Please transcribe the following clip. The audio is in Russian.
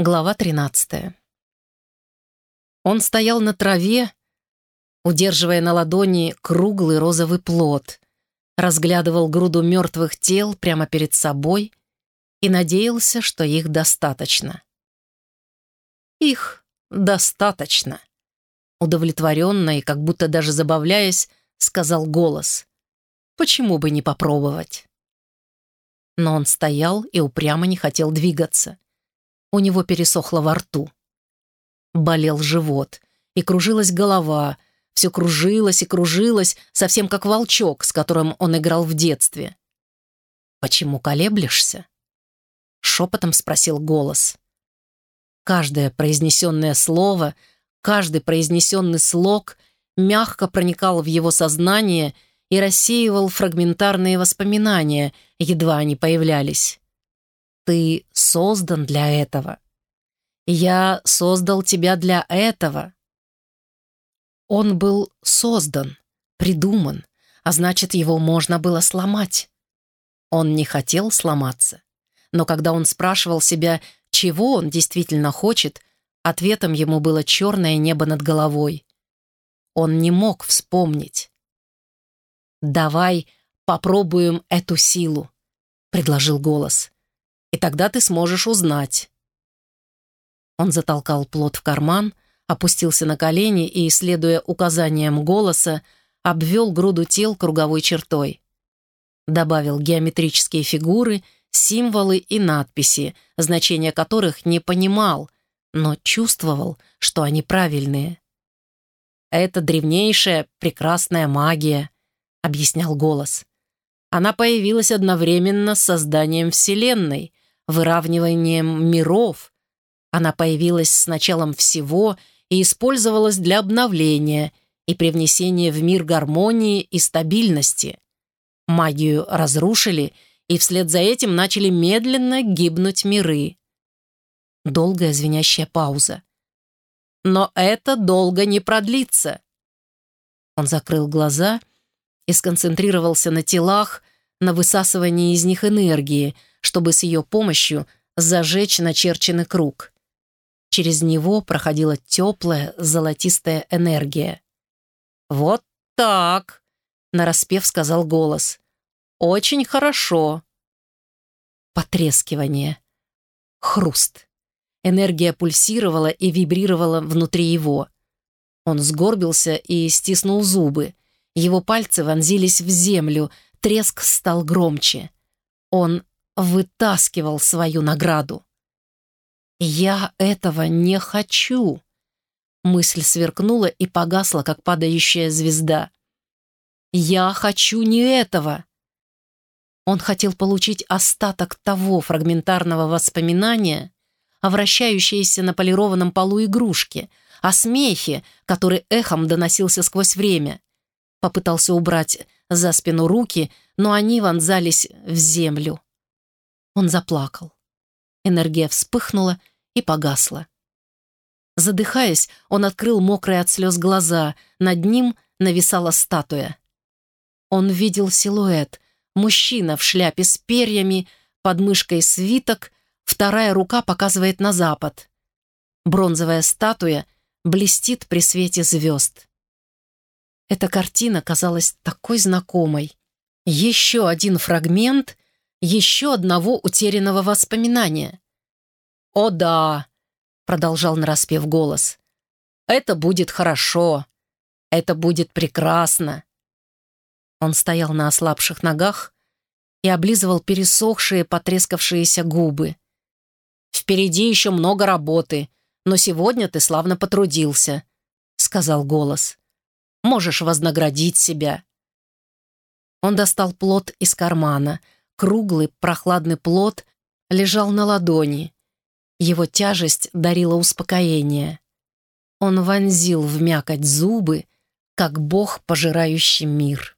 Глава 13. Он стоял на траве, удерживая на ладони круглый розовый плод, разглядывал груду мертвых тел прямо перед собой и надеялся, что их достаточно. Их достаточно. Удовлетворенно и как будто даже забавляясь, сказал голос. Почему бы не попробовать? Но он стоял и упрямо не хотел двигаться. У него пересохло во рту. Болел живот, и кружилась голова, все кружилось и кружилось, совсем как волчок, с которым он играл в детстве. «Почему колеблешься?» Шепотом спросил голос. Каждое произнесенное слово, каждый произнесенный слог мягко проникал в его сознание и рассеивал фрагментарные воспоминания, едва они появлялись. Ты создан для этого. Я создал тебя для этого. Он был создан, придуман, а значит, его можно было сломать. Он не хотел сломаться. Но когда он спрашивал себя, чего он действительно хочет, ответом ему было черное небо над головой. Он не мог вспомнить. «Давай попробуем эту силу», — предложил голос и тогда ты сможешь узнать». Он затолкал плод в карман, опустился на колени и, следуя указаниям голоса, обвел груду тел круговой чертой. Добавил геометрические фигуры, символы и надписи, значения которых не понимал, но чувствовал, что они правильные. «Это древнейшая, прекрасная магия», — объяснял голос. «Она появилась одновременно с созданием Вселенной, выравниванием миров. Она появилась с началом всего и использовалась для обновления и привнесения в мир гармонии и стабильности. Магию разрушили, и вслед за этим начали медленно гибнуть миры. Долгая звенящая пауза. Но это долго не продлится. Он закрыл глаза и сконцентрировался на телах, на высасывании из них энергии — чтобы с ее помощью зажечь начерченный круг. Через него проходила теплая золотистая энергия. «Вот так!» — нараспев сказал голос. «Очень хорошо!» Потрескивание. Хруст. Энергия пульсировала и вибрировала внутри его. Он сгорбился и стиснул зубы. Его пальцы вонзились в землю, треск стал громче. Он вытаскивал свою награду. «Я этого не хочу!» Мысль сверкнула и погасла, как падающая звезда. «Я хочу не этого!» Он хотел получить остаток того фрагментарного воспоминания о вращающейся на полированном полу игрушке, о смехе, который эхом доносился сквозь время. Попытался убрать за спину руки, но они вонзались в землю. Он заплакал. Энергия вспыхнула и погасла. Задыхаясь, он открыл мокрые от слез глаза. Над ним нависала статуя. Он видел силуэт. Мужчина в шляпе с перьями, под мышкой свиток, вторая рука показывает на запад. Бронзовая статуя блестит при свете звезд. Эта картина казалась такой знакомой. Еще один фрагмент еще одного утерянного воспоминания. «О да!» — продолжал нараспев голос. «Это будет хорошо. Это будет прекрасно». Он стоял на ослабших ногах и облизывал пересохшие, потрескавшиеся губы. «Впереди еще много работы, но сегодня ты славно потрудился», — сказал голос. «Можешь вознаградить себя». Он достал плод из кармана — Круглый, прохладный плод лежал на ладони. Его тяжесть дарила успокоение. Он вонзил в мякоть зубы, как бог, пожирающий мир.